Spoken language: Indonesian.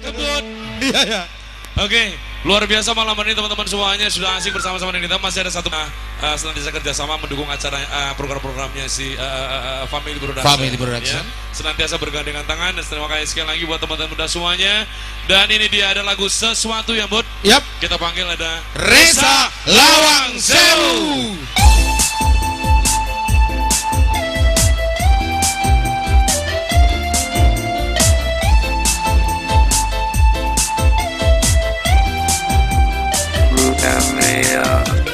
kebut. Iya ya. Oke, luar biasa malam ini teman-teman semuanya sudah asik bersama-sama dengan kita. Masih ada satu uh, senantiasa kerjasama mendukung acara uh, program-programnya si uh, uh, Family Production. Family Production. Ya. Senantiasa bergandengan tangan dan terima kasih sekali lagi buat teman-teman muda semuanya. Dan ini dia ada lagu sesuatu yang buat Yap. kita panggil ada Reza Lawang Sewu. Africa.